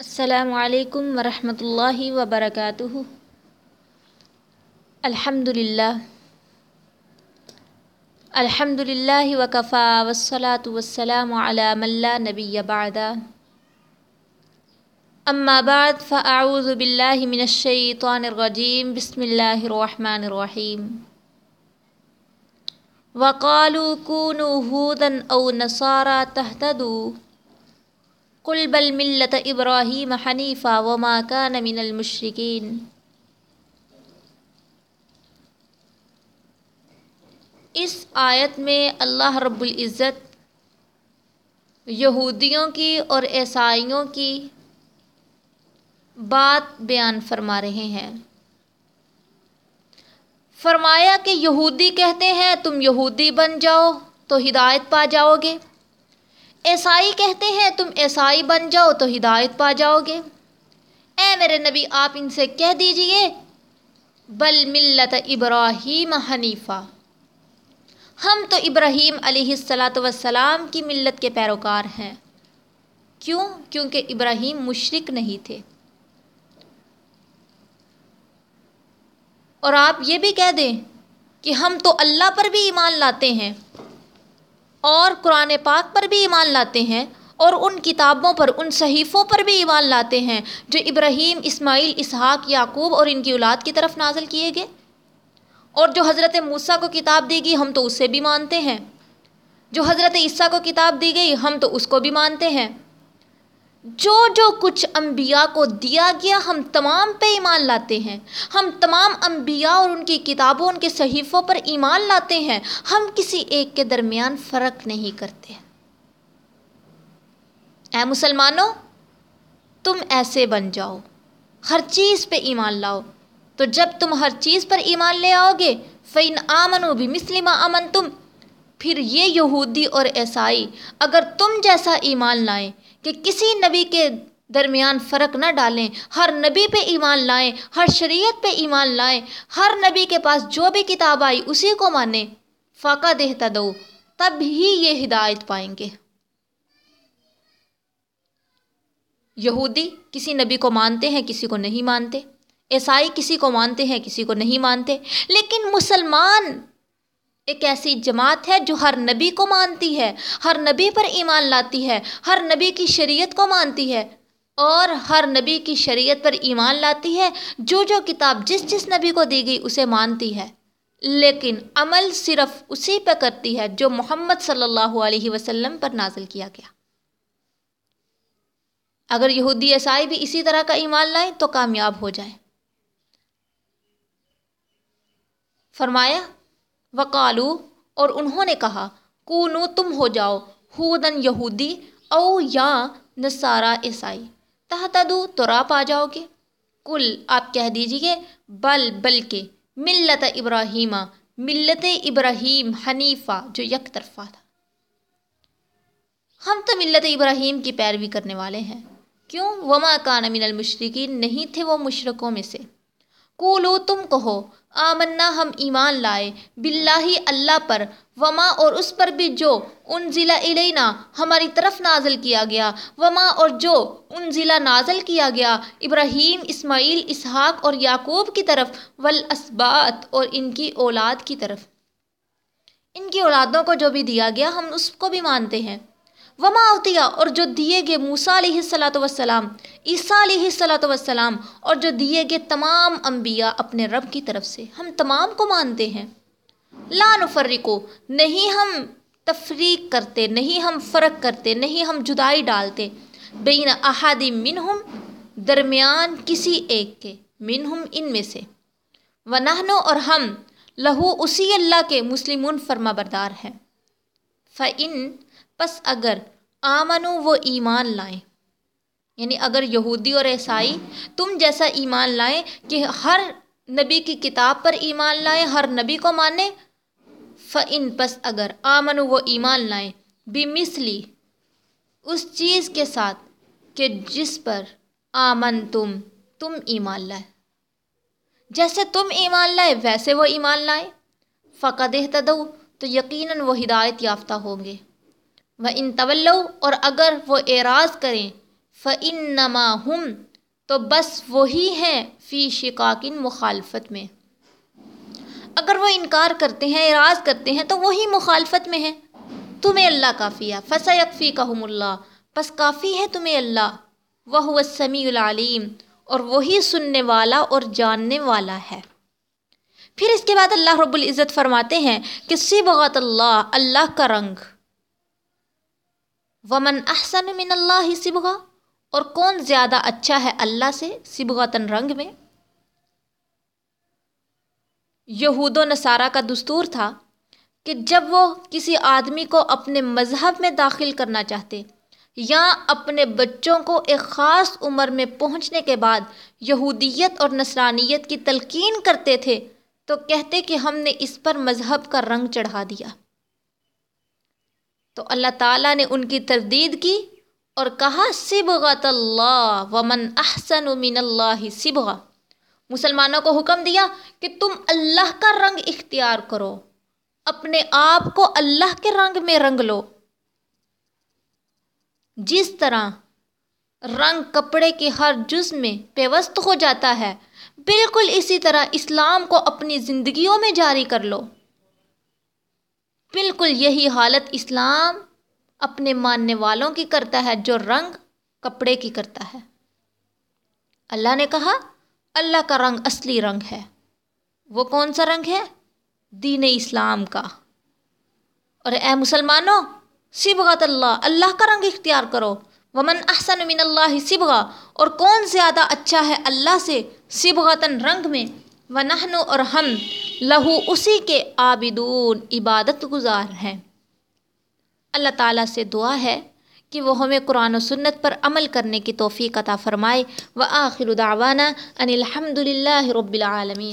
السلام علیکم ورحمۃ اللہ وبرکاتہ۔ الحمد للہ الحمد للہ وکفا وسلاۃ وسلام علام اللہ نبی بعد۔ اما بعد، فاعوذ باللہ من الشیطان الرجیم۔ بسم اللہ الرحمن الرحیم۔ وقالوا كونوا هودا او نصارى تهتدوا۔ قل بل ملت ابراہیم حنیفہ وما كان من المشرکین اس آیت میں اللہ رب العزت یہودیوں کی اور عیسائیوں کی بات بیان فرما رہے ہیں۔ فرمایا کہ یہودی کہتے ہیں، تم یہودی بن جاؤ تو ہدایت پا جاؤ گے۔ عیسائی کہتے ہیں، تم عیسائی بن جاؤ تو ہدایت پا جاؤ گے۔ اے میرے نبی، آپ ان سے کہہ دیجیے، بل ملت ابراہیم حنیفہ ہم تو ابراہیم علیہ السلاۃ وسلام کی ملت کے پیروکار ہیں۔ کیوں؟ کیونکہ ابراہیم مشرک نہیں تھے۔ اور آپ یہ بھی کہہ دیں کہ ہم تو اللہ پر بھی ایمان لاتے ہیں۔ اور قرآن پاک پر بھی ایمان لاتے ہیں اور ان کتابوں پر، ان صحیفوں پر بھی ایمان لاتے ہیں جو ابراہیم، اسماعیل، اسحاق، یعقوب اور ان کی اولاد کی طرف نازل کیے گئے۔ اور جو حضرت موسیٰ کو کتاب دی گئی، ہم تو اسے بھی مانتے ہیں۔ جو حضرت عیسیٰ کو کتاب دی گئی، ہم تو اس کو بھی مانتے ہیں۔ جو جو کچھ انبیاء کو دیا گیا، ہم تمام پہ ایمان لاتے ہیں۔ ہم تمام انبیاء اور ان کی کتابوں، ان کے صحیفوں پر ایمان لاتے ہیں۔ ہم کسی ایک کے درمیان فرق نہیں کرتے۔ اے مسلمانوں، تم ایسے بن جاؤ۔ ہر چیز پہ ایمان لاؤ۔ تو جب تم ہر چیز پر ایمان لے آؤ گے فعین آمن و بھی مسلمہ امن تم پھر یہ یہودی اور عیسائی اگر تم جیسا ایمان لائیں کہ کسی نبی کے درمیان فرق نہ ڈالیں، ہر نبی پہ ایمان لائیں، ہر شریعت پہ ایمان لائیں، ہر نبی کے پاس جو بھی کتاب آئی اسی کو مانیں، فاقہ دہتا دو تب ہی یہ ہدایت پائیں گے۔ یہودی کسی نبی کو مانتے ہیں، کسی کو نہیں مانتے، عیسائی کسی کو مانتے ہیں، کسی کو نہیں مانتے، لیکن مسلمان ایک ایسی جماعت ہے جو ہر نبی کو مانتی ہے، ہر نبی پر ایمان لاتی ہے، ہر نبی کی شریعت کو مانتی ہے۔ اور ہر نبی کی شریعت پر ایمان لاتی ہے، جو جو کتاب جس جس نبی کو دی گئی اسے مانتی ہے۔ لیکن عمل صرف اسی پہ کرتی ہے جو محمد صلی اللہ علیہ وسلم پر نازل کیا گیا۔ اگر یہودی عیسائی بھی اسی طرح کا ایمان لائیں تو کامیاب ہو جائیں۔ فرمایا وقالو، اور انہوں نے کہا، کونو، تم ہو جاؤ، ہودن یہودی، او یا نصارہ عیسائی، تحتدو تو راپ آ جاؤ گے۔ کل آپ کہہ دیجیے، بل، بلکہ ملت ابراہیمہ ملت ابراہیم حنیفہ، جو یک طرفہ تھا۔ ہم تو ملت ابراہیم کی پیروی کرنے والے ہیں۔ کیوں؟ وما کان من المشرقین نہیں تھے وہ مشرقوں میں سے۔ کولو تم کہو، آمنا ہم ایمان لائے، باللہ اللہ پر، وما اور اس پر بھی جو ان ضلع علینا ہماری طرف نازل کیا گیا، وما اور جو ان ضلع نازل کیا گیا، ابراہیم، اسماعیل، اسحاق اور یعقوب کی طرف والاسبات اور ان کی اولاد کی طرف۔ ان کی اولادوں کو جو بھی دیا گیا، ہم اس کو بھی مانتے ہیں۔ وما اوتیا اور جو دیے گئے موسیٰ علیہ السلاۃ وسلام عیسیٰ علیہ السلاۃ وسلام اور جو دیے گئے تمام انبیاء اپنے رب کی طرف سے، ہم تمام کو مانتے ہیں۔ لا نفرقو، نہیں ہم تفریق کرتے، نہیں ہم فرق کرتے، نہیں ہم جدائی ڈالتے۔ بین احادی منہم، درمیان کسی ایک کے، منہم ان میں سے۔ ونہنو اور ہم، لہو اسی اللہ کے مسلمون فرما بردار ہیں۔ فَإِن، پس اگر آمنو وہ ایمان لائیں۔ یعنی اگر یہودی اور عیسائی تم جیسا ایمان لائیں کہ ہر نبی کی کتاب پر ایمان لائیں، ہر نبی کو مانیں فعن پس اگر آمنو وہ ایمان لائیں، بمثلی اس چیز کے ساتھ کہ جس پر آمن تم تم ایمان لائے جیسے تم ایمان لائے، ویسے وہ ایمان لائیں۔ فقد اہتدو تو یقیناً وہ ہدایت یافتہ ہوں گے۔ و ان طولو اور اگر وہ اعراض کریں فنما ہم تو بس وہی ہیں فی شکاکن مخالفت میں۔ اگر وہ انکار کرتے ہیں، اعراض کرتے ہیں، تو وہی مخالفت میں ہیں۔ تمہیں اللہ کافی ہے فص یکفی کا اللہ۔ بس کافی ہے تمہیں اللہ۔ وہ سمیع العلیم اور وہی سننے والا اور جاننے والا ہے۔ پھر اس کے بعد اللہ رب العزت فرماتے ہیں کہ سبغت اللہ اللہ کا رنگ۔ ومن احسن من اللہ سبغا اور کون زیادہ اچھا ہے اللہ سے سبغتاً رنگ میں؟ یہود و نصارہ کا دستور تھا کہ جب وہ کسی آدمی کو اپنے مذہب میں داخل کرنا چاہتے یا اپنے بچوں کو ایک خاص عمر میں پہنچنے کے بعد یہودیت اور نصرانیت کی تلقین کرتے تھے تو کہتے کہ ہم نے اس پر مذہب کا رنگ چڑھا دیا۔ تو اللہ تعالیٰ نے ان کی تردید کی اور کہا، سبغت اللہ ومن احسن من اللہ سبغا. مسلمانوں کو حکم دیا کہ تم اللہ کا رنگ اختیار کرو، اپنے آپ کو اللہ کے رنگ میں رنگ لو۔ جس طرح رنگ کپڑے کے ہر جز میں پیوست ہو جاتا ہے، بالکل اسی طرح اسلام کو اپنی زندگیوں میں جاری کر لو۔ بالکل یہی حالت اسلام اپنے ماننے والوں کی کرتا ہے جو رنگ کپڑے کی کرتا ہے۔ اللہ نے کہا، اللہ کا رنگ اصلی رنگ ہے۔ وہ کون سا رنگ ہے؟ دین اسلام کا۔ اور اے مسلمانوں سبغت اللہ اللہ کا رنگ اختیار کرو۔ ومن احسن من اللہ سبغا اور کون زیادہ اچھا ہے اللہ سے سبغتاً رنگ میں۔ و نہنو اور ہم لہو اسی کے عابدون عبادت گزار ہیں۔ اللہ تعالیٰ سے دعا ہے کہ وہ ہمیں قرآن و سنت پر عمل کرنے کی توفیق عطا فرمائے۔ و آخر دعوانا ان الحمد للہ رب العالمین۔